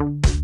you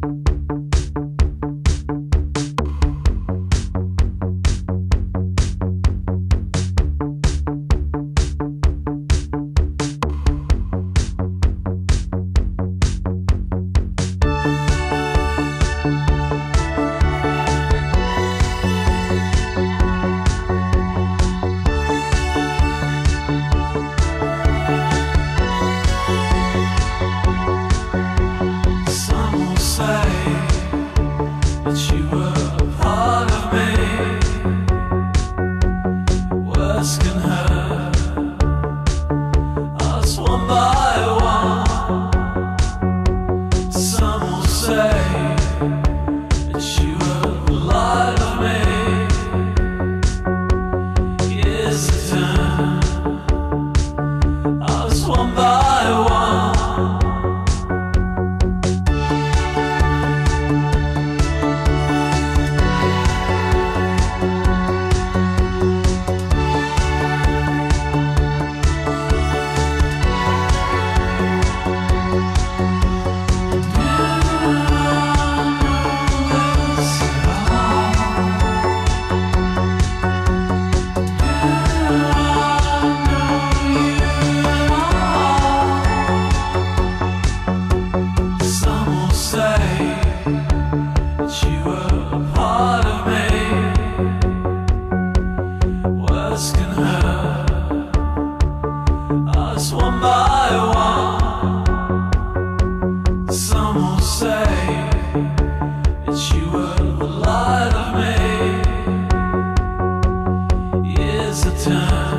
is the time.